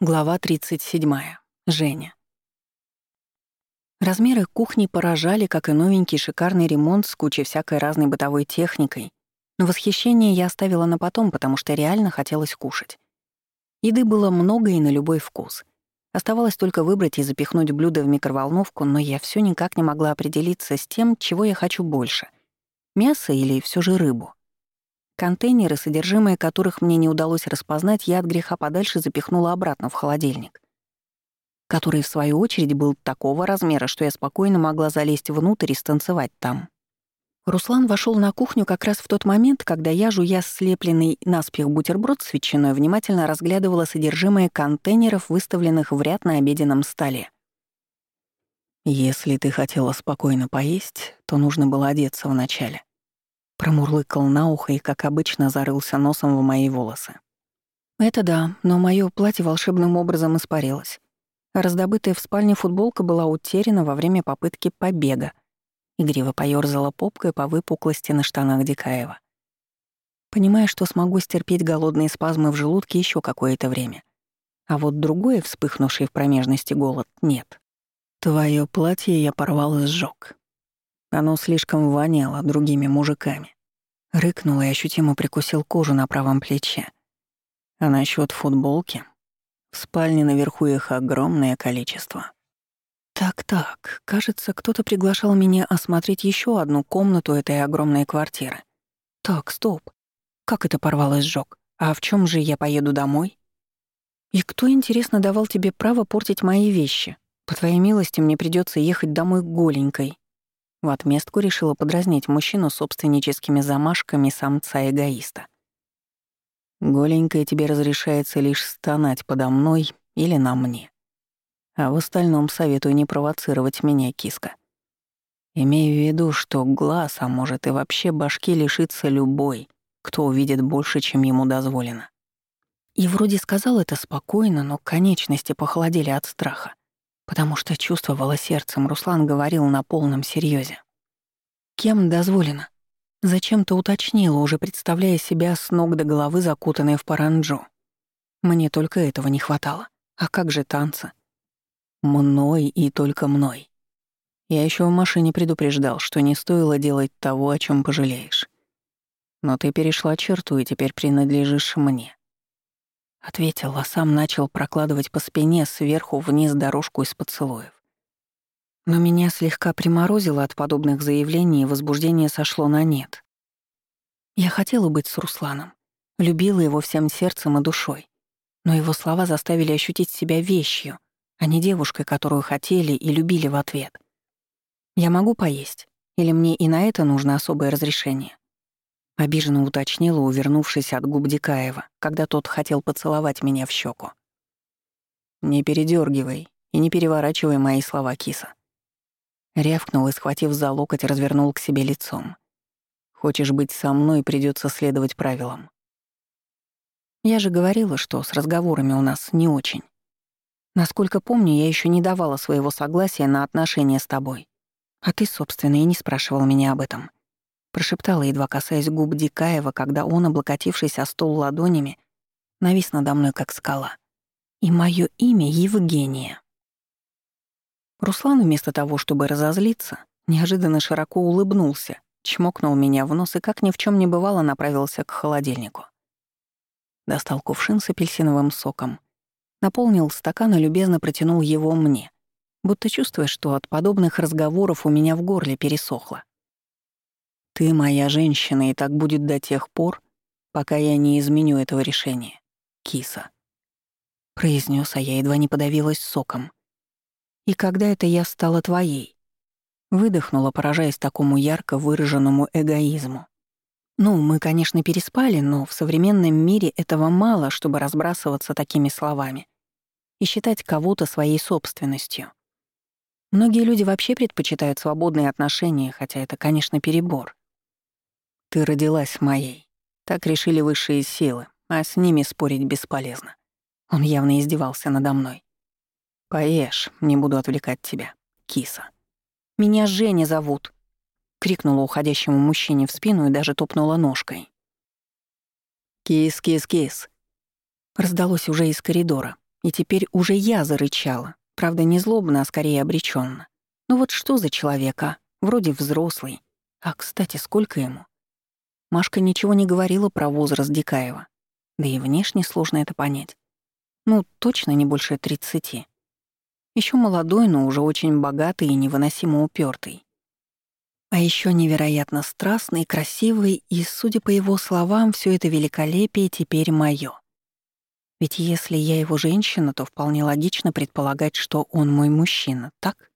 Глава 37. Женя. Размеры кухни поражали, как и новенький шикарный ремонт с кучей всякой разной бытовой техникой, но восхищение я оставила на потом, потому что реально хотелось кушать. Еды было много и на любой вкус. Оставалось только выбрать и запихнуть блюдо в микроволновку, но я все никак не могла определиться с тем, чего я хочу больше — мясо или все же рыбу. Контейнеры, содержимое которых мне не удалось распознать, я от греха подальше запихнула обратно в холодильник, который, в свою очередь, был такого размера, что я спокойно могла залезть внутрь и станцевать там. Руслан вошел на кухню как раз в тот момент, когда я, жуя слепленный наспех бутерброд с ветчиной, внимательно разглядывала содержимое контейнеров, выставленных в ряд на обеденном столе. «Если ты хотела спокойно поесть, то нужно было одеться вначале», Промурлыкал на ухо и, как обычно, зарылся носом в мои волосы. Это да, но мое платье волшебным образом испарилось. раздобытая в спальне футболка была утеряна во время попытки побега. Игриво поёрзала попкой по выпуклости на штанах Дикаева. Понимая, что смогу стерпеть голодные спазмы в желудке еще какое-то время. А вот другое, вспыхнувший в промежности голод, нет. Твое платье я порвал и сжёг. Оно слишком воняло другими мужиками. Рыкнул и ощутимо прикусил кожу на правом плече. А насчет футболки? В спальне наверху их огромное количество. Так-так, кажется, кто-то приглашал меня осмотреть еще одну комнату этой огромной квартиры. Так, стоп. Как это порвалось сжёг? А в чем же я поеду домой? И кто, интересно, давал тебе право портить мои вещи? По твоей милости, мне придется ехать домой голенькой. В отместку решила подразнить мужчину собственническими замашками самца-эгоиста. «Голенькая тебе разрешается лишь стонать подо мной или на мне. А в остальном советую не провоцировать меня, киска. Имею в виду, что глаз, а может и вообще башки лишится любой, кто увидит больше, чем ему дозволено». И вроде сказал это спокойно, но конечности похолодели от страха потому что чувствовала сердцем, Руслан говорил на полном серьезе. «Кем дозволено?» Зачем-то уточнила, уже представляя себя с ног до головы закутанной в паранджу. Мне только этого не хватало. А как же танцы? Мной и только мной. Я еще в машине предупреждал, что не стоило делать того, о чем пожалеешь. Но ты перешла черту и теперь принадлежишь мне. Ответил, а сам начал прокладывать по спине сверху вниз дорожку из поцелуев. Но меня слегка приморозило от подобных заявлений, и возбуждение сошло на нет. Я хотела быть с Русланом, любила его всем сердцем и душой, но его слова заставили ощутить себя вещью, а не девушкой, которую хотели и любили в ответ. «Я могу поесть? Или мне и на это нужно особое разрешение?» Обиженно уточнила, увернувшись от губ Дикаева, когда тот хотел поцеловать меня в щеку. «Не передергивай и не переворачивай мои слова, киса». Рявкнул и, схватив за локоть, развернул к себе лицом. «Хочешь быть со мной, придется следовать правилам». Я же говорила, что с разговорами у нас не очень. Насколько помню, я еще не давала своего согласия на отношения с тобой. А ты, собственно, и не спрашивал меня об этом прошептала, едва касаясь губ Дикаева, когда он, облокотившись о стол ладонями, навис надо мной, как скала. И мое имя Евгения. Руслан, вместо того, чтобы разозлиться, неожиданно широко улыбнулся, чмокнул меня в нос и, как ни в чем не бывало, направился к холодильнику. Достал кувшин с апельсиновым соком, наполнил стакан и любезно протянул его мне, будто чувствуя, что от подобных разговоров у меня в горле пересохло. Ты моя женщина, и так будет до тех пор, пока я не изменю этого решения. Киса. Произнес, а я едва не подавилась соком. И когда это я стала твоей? Выдохнула, поражаясь такому ярко выраженному эгоизму. Ну, мы, конечно, переспали, но в современном мире этого мало, чтобы разбрасываться такими словами и считать кого-то своей собственностью. Многие люди вообще предпочитают свободные отношения, хотя это, конечно, перебор. Ты родилась моей. Так решили высшие силы, а с ними спорить бесполезно. Он явно издевался надо мной. Поешь, не буду отвлекать тебя, киса. Меня Женя зовут, крикнула уходящему мужчине в спину и даже топнула ножкой. Кис, кис, кис. Раздалось уже из коридора, И теперь уже я зарычала. Правда, не злобно, а скорее обреченно. Ну вот что за человека? Вроде взрослый. А, кстати, сколько ему? Машка ничего не говорила про возраст Дикаева. Да и внешне сложно это понять. Ну, точно не больше тридцати. Еще молодой, но уже очень богатый и невыносимо упертый. А еще невероятно страстный, красивый, и, судя по его словам, все это великолепие теперь мое. Ведь если я его женщина, то вполне логично предполагать, что он мой мужчина, так?